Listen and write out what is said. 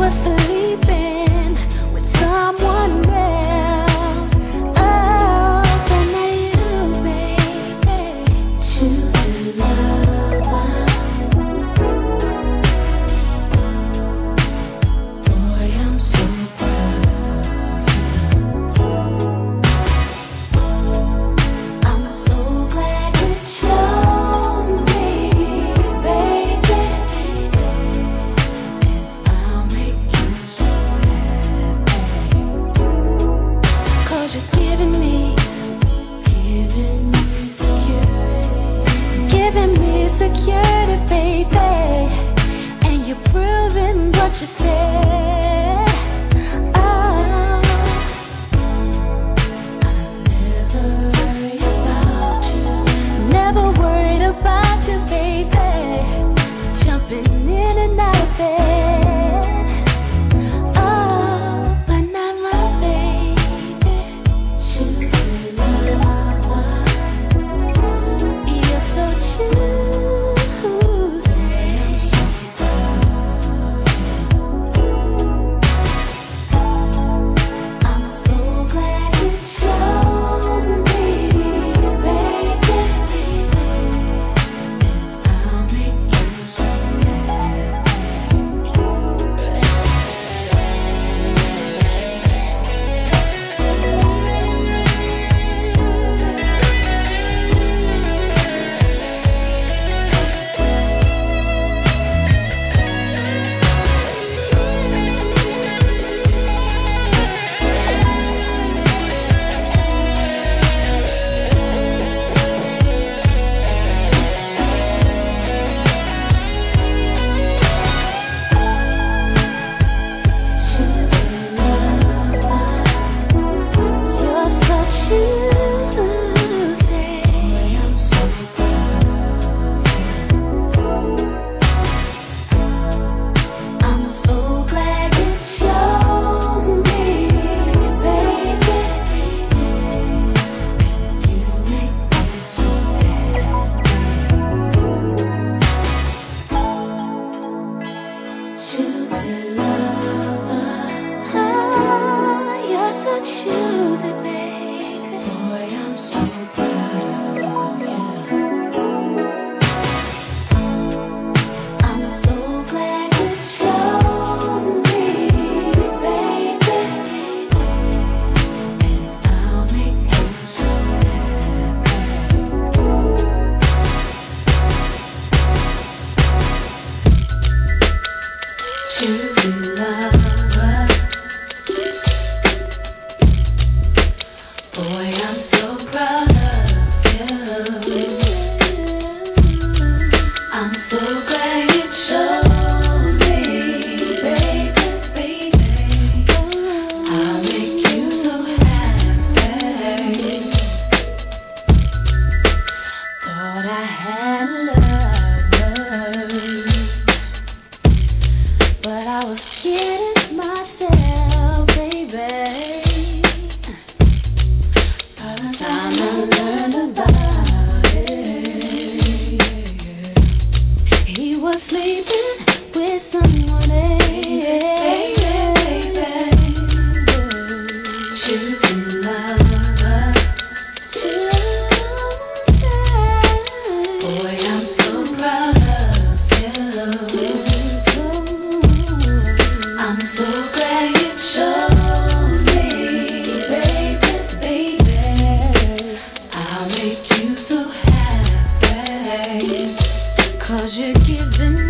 você. insecurity, baby, and you're proving what you said. soon. scared of myself. Cause you're giving